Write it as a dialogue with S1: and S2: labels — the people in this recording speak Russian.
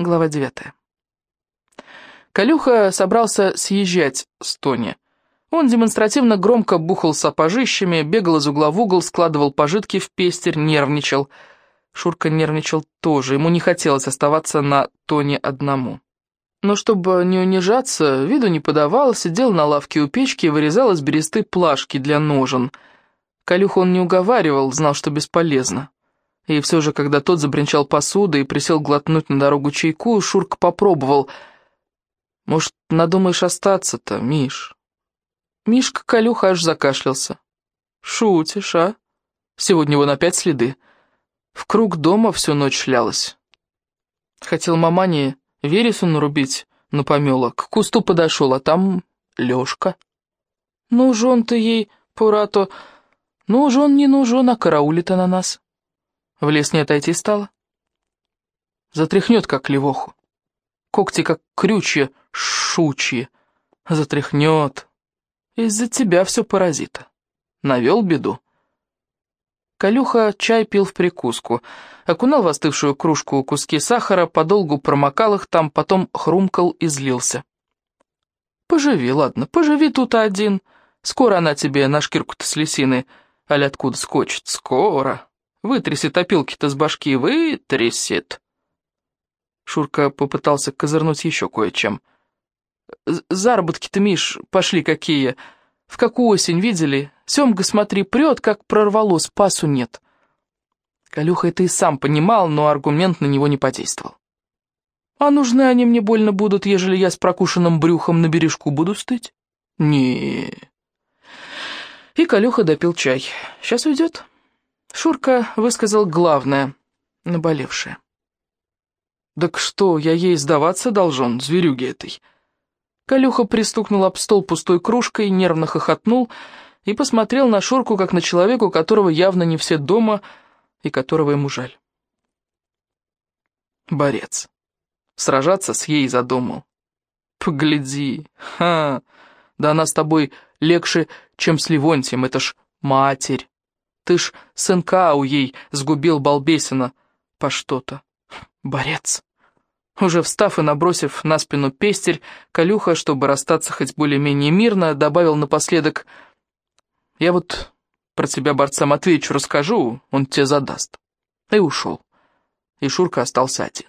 S1: Глава девятая. Калюха собрался съезжать с Тони. Он демонстративно громко бухал сапожищами, бегал из угла в угол, складывал пожитки в пестерь, нервничал. Шурка нервничал тоже, ему не хотелось оставаться на Тоне одному. Но чтобы не унижаться, виду не подавал, сидел на лавке у печки и вырезал из бересты плашки для ножен. Калюха он не уговаривал, знал, что бесполезно. И все же, когда тот забринчал посудой и присел глотнуть на дорогу чайку, Шурка попробовал. «Может, надумаешь остаться-то, Миш?» Мишка Калюха аж закашлялся. «Шутишь, а? Сегодня вон опять следы. В круг дома всю ночь шлялась. Хотел мамане вересу нарубить на помела, к кусту подошел, а там Лешка. Нужен ты ей, Пурато, нужен, не нужен, а караулит она нас». В лес не отойти стало? Затряхнет, как левоху. Когти, как крючья, шучьи. Затряхнет. Из-за тебя все паразита. Навел беду. Калюха чай пил в прикуску, окунал в остывшую кружку куски сахара, подолгу промокал их там, потом хрумкал и злился. «Поживи, ладно, поживи тут один. Скоро она тебе на шкирку-то с лисины, аль откуда скочит, скоро». Вытрясет опилки-то с башки, вытрясет. Шурка попытался козырнуть еще кое-чем. Заработки-то, Миш, пошли какие. В какую осень видели? Семга, смотри, прет, как прорвало, спасу нет. Калюха это и сам понимал, но аргумент на него не подействовал. А нужны они мне больно будут, ежели я с прокушенным брюхом на бережку буду стыть? не И Калюха допил чай. Сейчас уйдет. Шурка высказал главное, наболевшее. «Так что, я ей сдаваться должен, зверюги этой?» Калюха пристукнул об стол пустой кружкой, нервно хохотнул и посмотрел на Шурку, как на человека, у которого явно не все дома и которого ему жаль. Борец. Сражаться с ей задумал. Погляди, ха, да она с тобой легче, чем с Ливонтием, это ж матерь. Ты ж сынка у ей сгубил балбесина по что-то. Борец. Уже встав и набросив на спину пестерь, Калюха, чтобы расстаться хоть более-менее мирно, добавил напоследок «Я вот про тебя борца Матвеичу расскажу, он тебе задаст». И ушел. И Шурка остался один.